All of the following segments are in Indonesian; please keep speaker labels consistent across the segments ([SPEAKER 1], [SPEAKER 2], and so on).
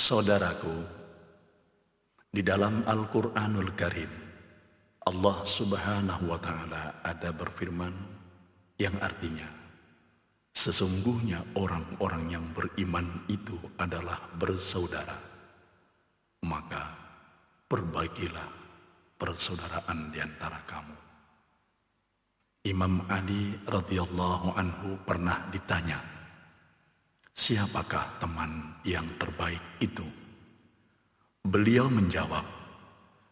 [SPEAKER 1] Saudaraku, di dalam Al-Quranul Karim, Allah subhanahu wa ta'ala ada berfirman yang artinya, Sesungguhnya orang-orang yang beriman itu adalah bersaudara. Maka perbaikilah persaudaraan di antara kamu. Imam Ali radhiyallahu anhu pernah ditanya, siapakah teman yang terbaik itu? Beliau menjawab,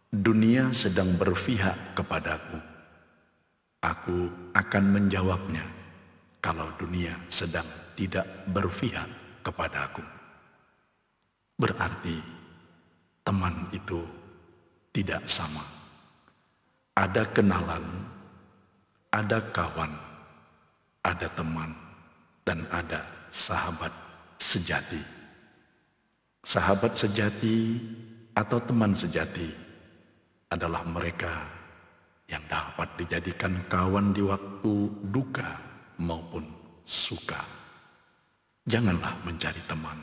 [SPEAKER 1] dunia sedang berpihak kepadaku. Aku akan menjawabnya kalau dunia sedang tidak berpihak kepadaku. Berarti teman itu tidak sama. Ada kenalan, ada kawan, ada teman, dan ada sahabat sejati. Sahabat sejati atau teman sejati adalah mereka yang dapat dijadikan kawan di waktu duka maupun suka. Janganlah mencari teman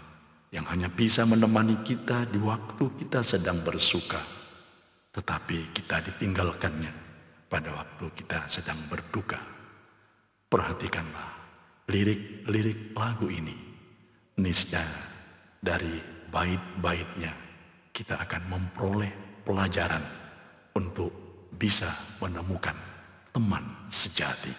[SPEAKER 1] yang hanya bisa menemani kita di waktu kita sedang bersuka, tetapi kita ditinggalkannya pada waktu kita sedang berduka. Perhatikanlah lirik-lirik lagu ini. Niscaya dari bait-baitnya kita akan memperoleh pelajaran untuk bisa menemukan teman sejati.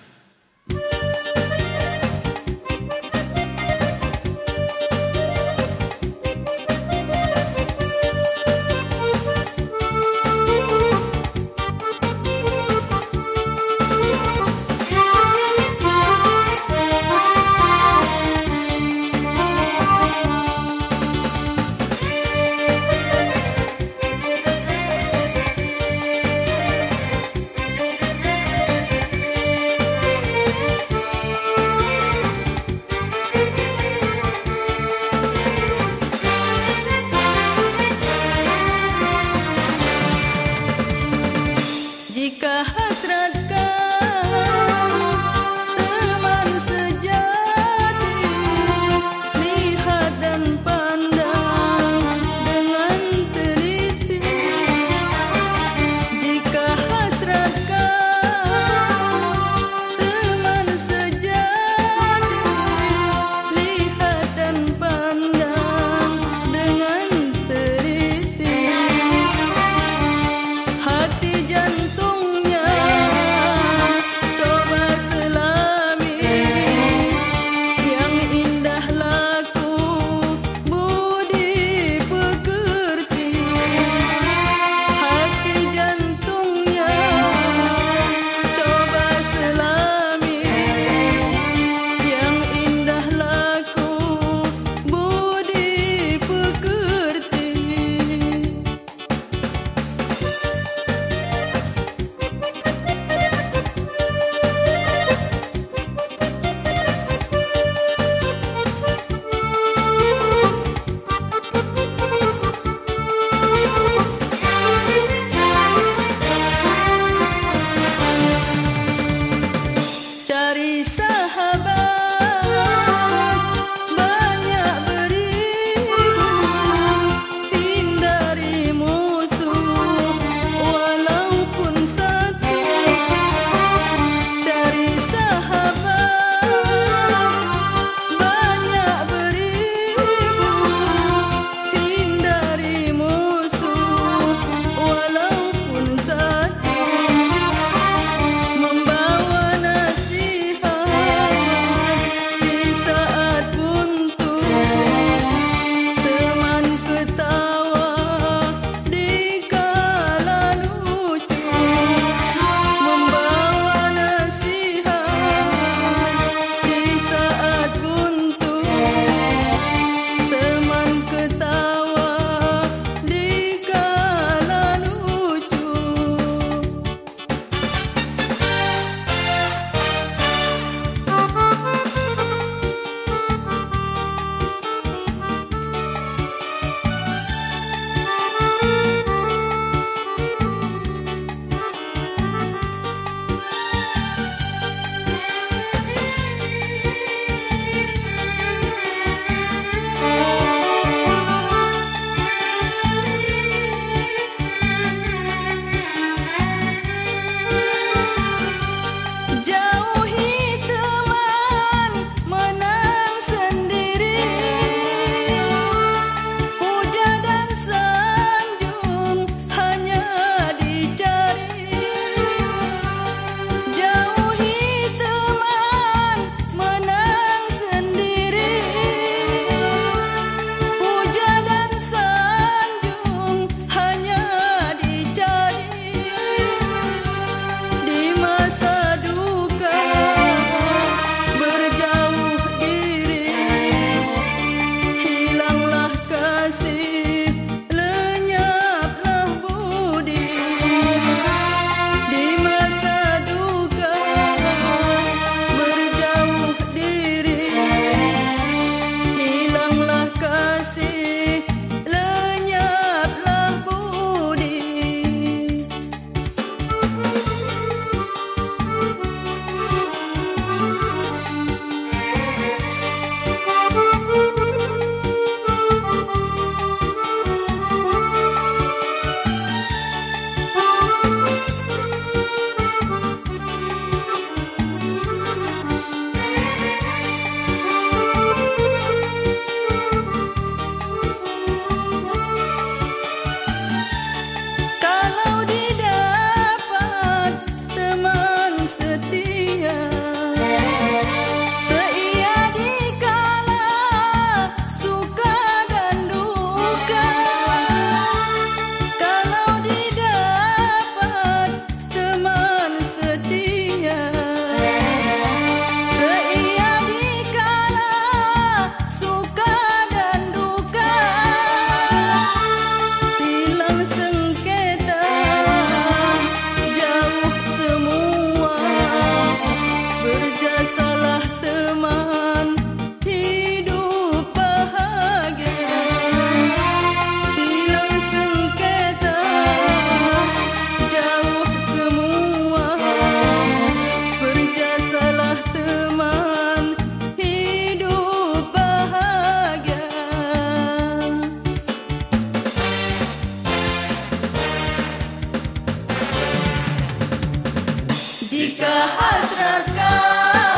[SPEAKER 2] jika hasratkan